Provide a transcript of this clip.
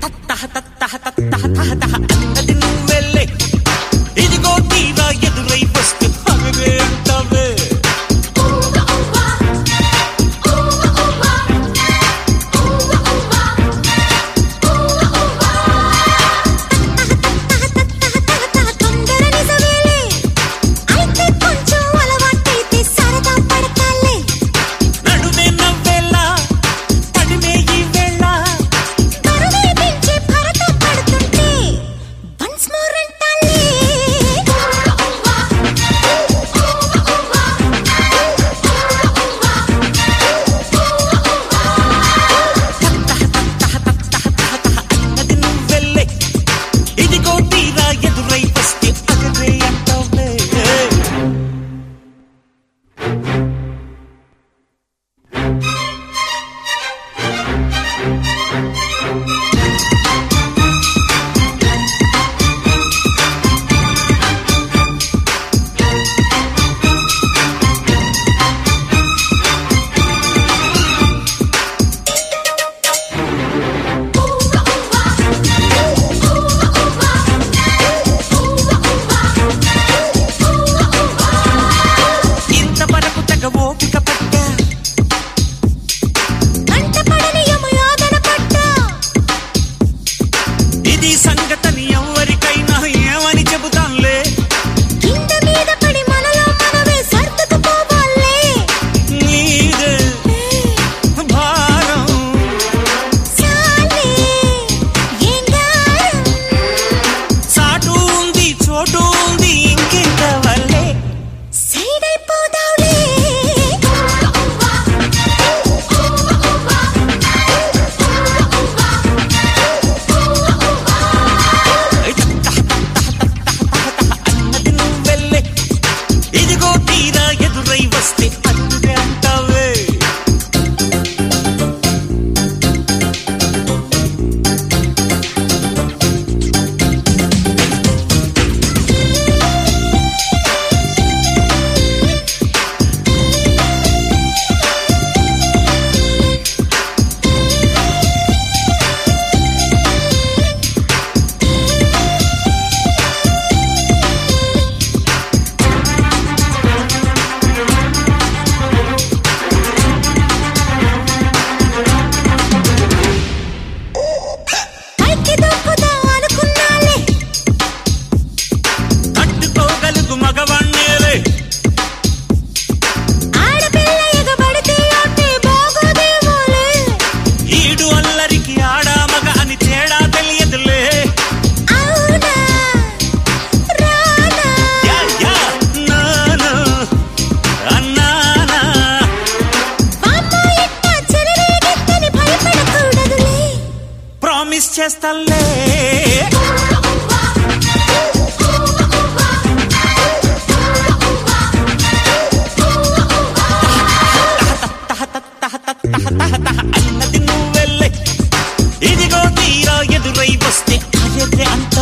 taha taha taha taha taha taha taha ਦੀ ਸੰਗਤ И никуда చేస్తల్లే ఇదిగో తీరా ఎదురై వస్తే. అంత